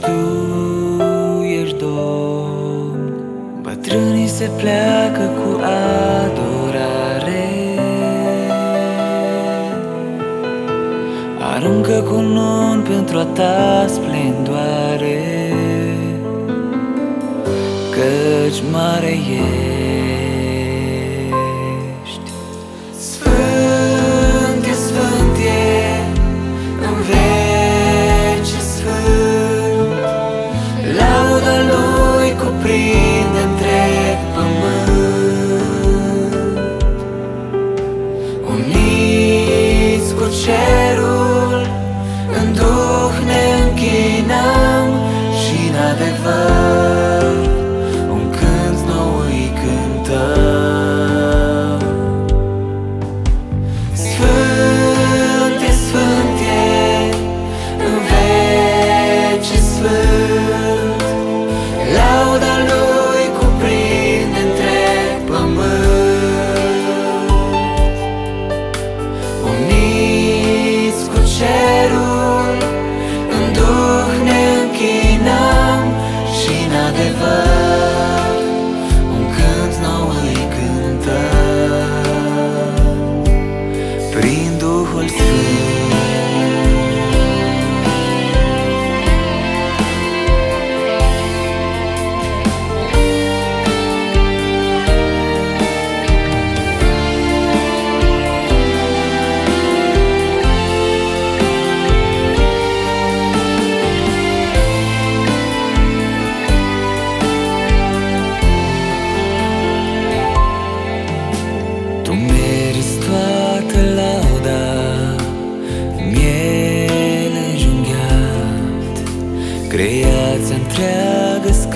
căci tu ești Domn. Bătrânii se pleacă cu adorare, aruncă cu nun pentru a ta splendoare căci mare ești. 写 Brindó al fin.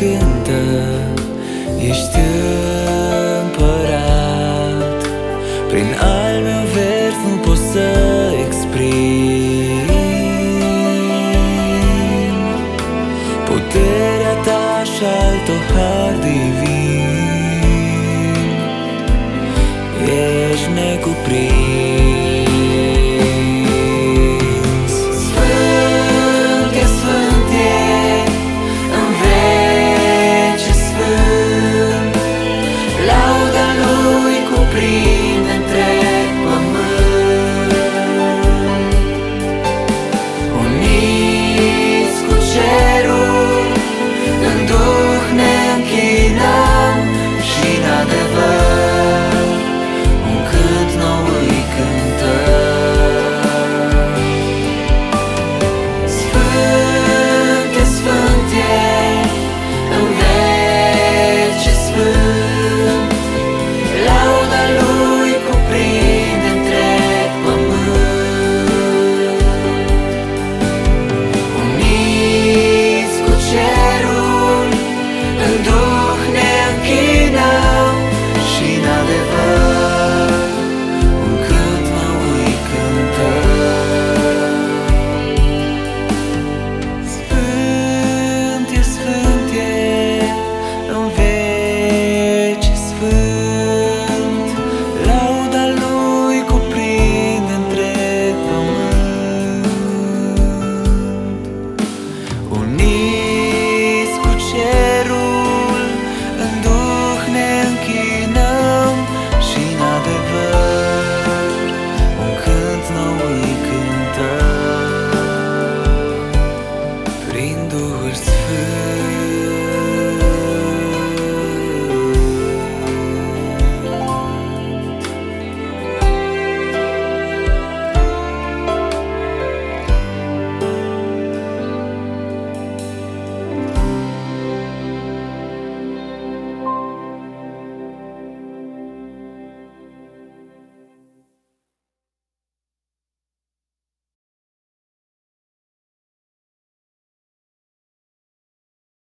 Întreagă scântă, ești împărat. Prin al meu vers nu pot să exprim puterea ta și al tău har divin. Ești necuprins